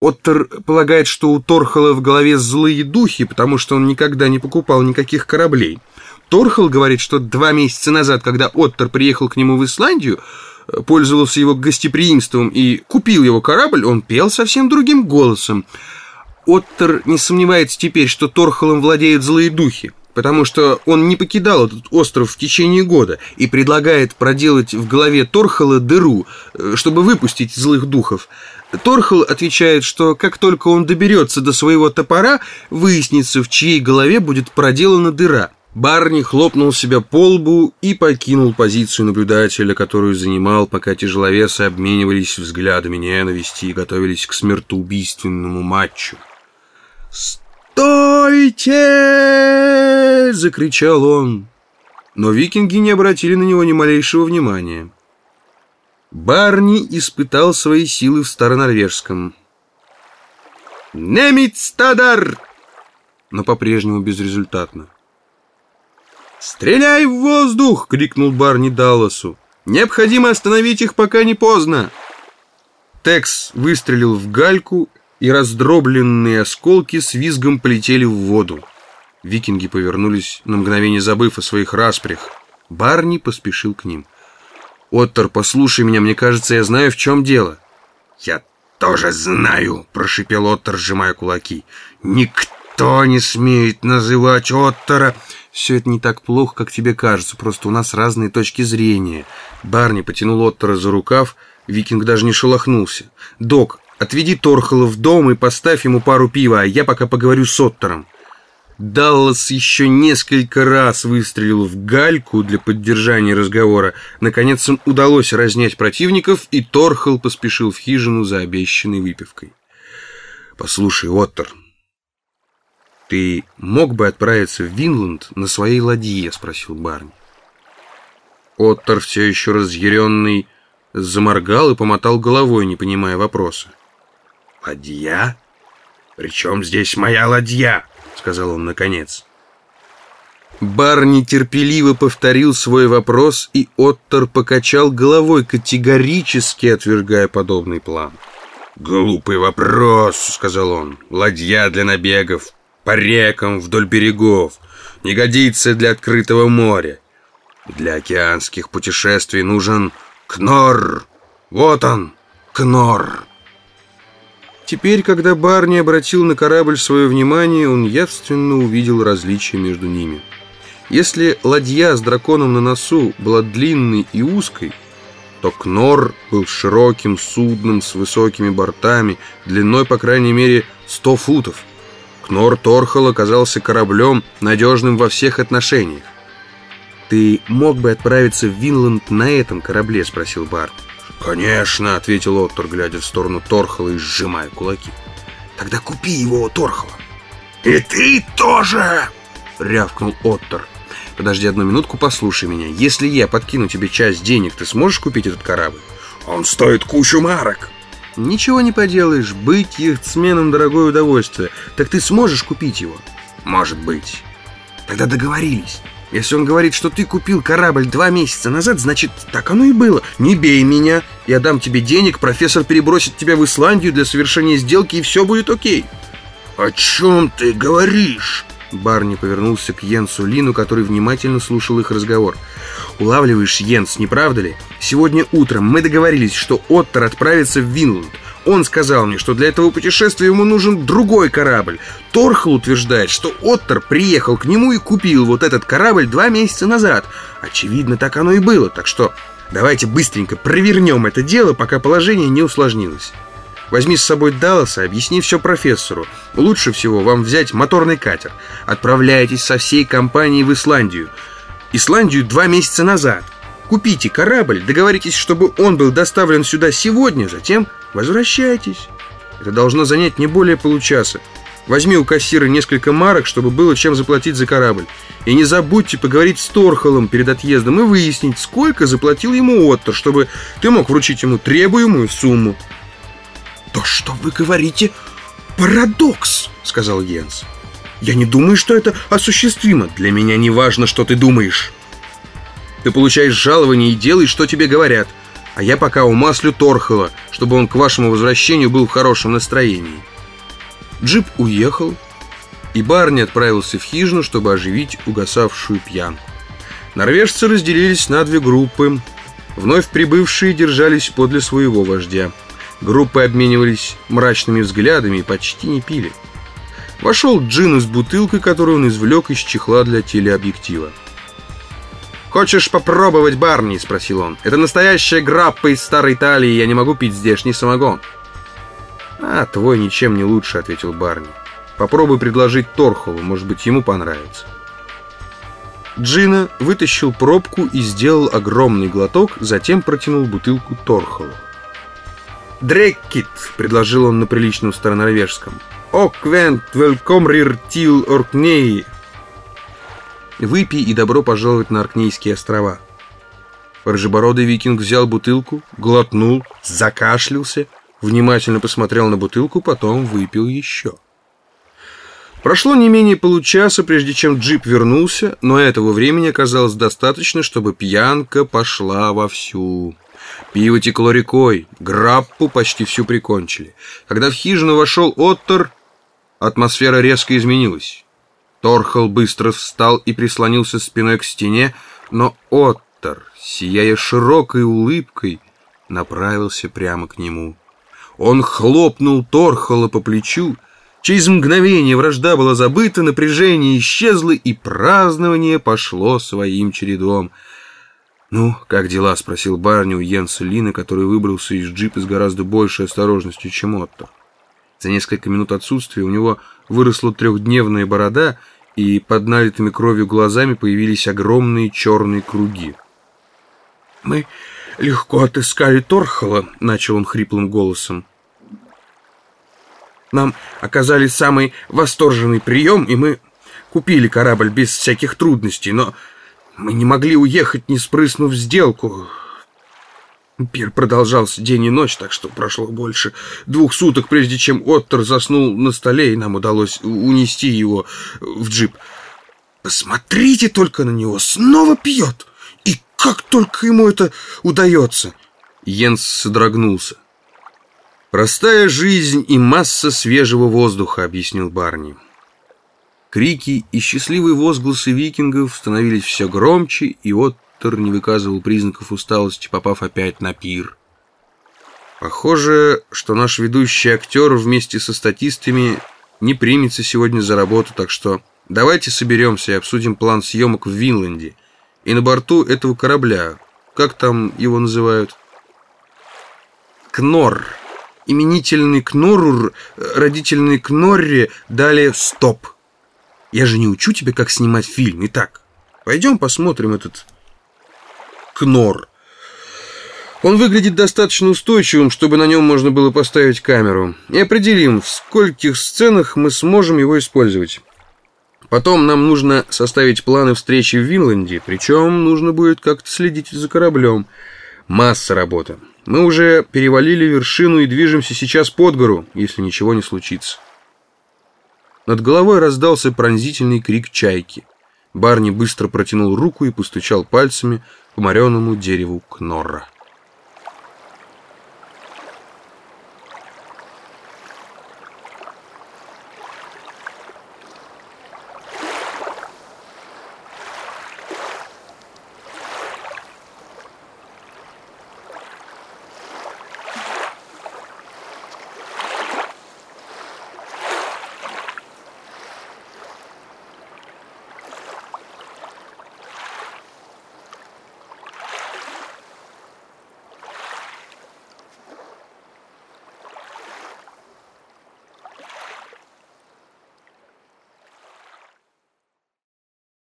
Оттер полагает, что у Торхала в голове злые духи, потому что он никогда не покупал никаких кораблей. Торхал говорит, что два месяца назад, когда Оттер приехал к нему в Исландию, пользовался его гостеприимством и купил его корабль, он пел совсем другим голосом. Оттер не сомневается теперь, что Торхалом владеют злые духи, потому что он не покидал этот остров в течение года и предлагает проделать в голове Торхала дыру, э, чтобы выпустить злых духов. Торхал отвечает, что как только он доберется до своего топора, выяснится, в чьей голове будет проделана дыра. Барни хлопнул себя по лбу и покинул позицию наблюдателя, которую занимал, пока тяжеловесы обменивались взглядами ненависти и готовились к смертоубийственному матчу. «Стойте!» — закричал он. Но викинги не обратили на него ни малейшего внимания. Барни испытал свои силы в старонорвежском. «Немицтадар!» Но по-прежнему безрезультатно. «Стреляй в воздух!» — крикнул Барни Далласу. «Необходимо остановить их, пока не поздно!» Текс выстрелил в гальку, и раздробленные осколки с визгом полетели в воду. Викинги повернулись, на мгновение забыв о своих распрях. Барни поспешил к ним. «Оттер, послушай меня, мне кажется, я знаю, в чем дело». «Я тоже знаю», — прошипел Оттер, сжимая кулаки. «Никто не смеет называть Оттера...» «Все это не так плохо, как тебе кажется, просто у нас разные точки зрения». Барни потянул Оттера за рукав, викинг даже не шелохнулся. «Док, отведи Торхала в дом и поставь ему пару пива, а я пока поговорю с Оттером». Даллас еще несколько раз выстрелил в гальку для поддержания разговора. Наконец им удалось разнять противников, и Торхал поспешил в хижину за обещанной выпивкой. «Послушай, Оттер, ты мог бы отправиться в Винланд на своей ладье?» — спросил Барни. Оттер, все еще разъяренный, заморгал и помотал головой, не понимая вопроса. «Ладья? Причем здесь моя ладья?» Сказал он наконец. Бар нетерпеливо повторил свой вопрос, и Оттер покачал головой, категорически отвергая подобный план. «Глупый вопрос», — сказал он. «Ладья для набегов, по рекам вдоль берегов, не годится для открытого моря. Для океанских путешествий нужен кнор. Вот он, кнор». Теперь, когда Барни обратил на корабль свое внимание, он явственно увидел различия между ними. Если ладья с драконом на носу была длинной и узкой, то Кнор был широким судном с высокими бортами, длиной, по крайней мере, 100 футов. Кнор Торхал оказался кораблем, надежным во всех отношениях. «Ты мог бы отправиться в Винланд на этом корабле?» – спросил Барт. «Конечно», — ответил Оттор, глядя в сторону Торхала и сжимая кулаки. «Тогда купи его Торхала». «И ты тоже!» — рявкнул Оттор. «Подожди одну минутку, послушай меня. Если я подкину тебе часть денег, ты сможешь купить этот корабль?» «Он стоит кучу марок!» «Ничего не поделаешь. Быть яхтсменом — дорогое удовольствие. Так ты сможешь купить его?» «Может быть. Тогда договорились». Если он говорит, что ты купил корабль два месяца назад, значит, так оно и было. Не бей меня, я дам тебе денег, профессор перебросит тебя в Исландию для совершения сделки, и все будет окей. О чем ты говоришь? Барни повернулся к Йенсу Лину, который внимательно слушал их разговор. «Улавливаешь, Йенс, не правда ли? Сегодня утром мы договорились, что Оттер отправится в Винланд. Он сказал мне, что для этого путешествия ему нужен другой корабль. Торхл утверждает, что Оттер приехал к нему и купил вот этот корабль два месяца назад. Очевидно, так оно и было, так что давайте быстренько провернем это дело, пока положение не усложнилось. Возьми с собой Далласа, объясни все профессору. Лучше всего вам взять моторный катер. Отправляйтесь со всей компанией в Исландию. Исландию два месяца назад. Купите корабль, договоритесь, чтобы он был доставлен сюда сегодня, затем возвращайтесь. Это должно занять не более получаса. Возьми у кассира несколько марок, чтобы было чем заплатить за корабль. И не забудьте поговорить с Торхолом перед отъездом и выяснить, сколько заплатил ему Оттер, чтобы ты мог вручить ему требуемую сумму. «То, что вы говорите, парадокс», — сказал Йенс. «Я не думаю, что это осуществимо. Для меня не важно, что ты думаешь». Ты получаешь жалование и делаешь, что тебе говорят. А я пока умаслю Торхела, чтобы он к вашему возвращению был в хорошем настроении. Джип уехал, и Барни отправился в хижину, чтобы оживить угасавшую пьянку. Норвежцы разделились на две группы. Вновь прибывшие держались подле своего вождя. Группы обменивались мрачными взглядами и почти не пили. Вошел Джин с бутылкой, которую он извлек из чехла для телеобъектива. «Хочешь попробовать, Барни?» – спросил он. «Это настоящая граппа из старой Италии, я не могу пить здешний самогон». «А, твой ничем не лучше», – ответил Барни. «Попробуй предложить Торхолу, может быть, ему понравится». Джина вытащил пробку и сделал огромный глоток, затем протянул бутылку Торхолу. «Дреккит», — предложил он на приличном старонорвежском. «Оквент велкомрир тил оркнеи». «Выпей и добро пожаловать на Аркнейские острова». Рыжебородый викинг взял бутылку, глотнул, закашлялся, внимательно посмотрел на бутылку, потом выпил еще. Прошло не менее получаса, прежде чем джип вернулся, но этого времени оказалось достаточно, чтобы пьянка пошла вовсю. Пиво текло рекой, граппу почти всю прикончили. Когда в хижину вошел Оттор, атмосфера резко изменилась. Торхал быстро встал и прислонился спиной к стене, но Оттор, сияя широкой улыбкой, направился прямо к нему. Он хлопнул Торхала по плечу, Через мгновение вражда была забыта, напряжение исчезло, и празднование пошло своим чередом. «Ну, как дела?» — спросил Барни у Йенса Лина, который выбрался из джипа с гораздо большей осторожностью, чем Отто. За несколько минут отсутствия у него выросла трехдневная борода, и под налитыми кровью глазами появились огромные черные круги. «Мы легко отыскали Торхола», — начал он хриплым голосом. Нам оказали самый восторженный прием, и мы купили корабль без всяких трудностей, но мы не могли уехать, не спрыснув сделку. Пир продолжался день и ночь, так что прошло больше двух суток, прежде чем Оттер заснул на столе, и нам удалось унести его в джип. Посмотрите только на него, снова пьет! И как только ему это удается! Йенс содрогнулся. «Простая жизнь и масса свежего воздуха», — объяснил Барни. Крики и счастливые возгласы викингов становились все громче, и Оттер не выказывал признаков усталости, попав опять на пир. Похоже, что наш ведущий актер вместе со статистами не примется сегодня за работу, так что давайте соберемся и обсудим план съемок в Винланде и на борту этого корабля. Как там его называют? Кнор именительный Кнорур, родительный Кнорри дали стоп. Я же не учу тебя, как снимать фильм. Итак, пойдем посмотрим этот Кнор. Он выглядит достаточно устойчивым, чтобы на нем можно было поставить камеру. И определим, в скольких сценах мы сможем его использовать. Потом нам нужно составить планы встречи в Винланде, причем нужно будет как-то следить за кораблем. Масса работы. Мы уже перевалили вершину и движемся сейчас под гору, если ничего не случится. Над головой раздался пронзительный крик чайки. Барни быстро протянул руку и постучал пальцами мореному дереву Кнорра.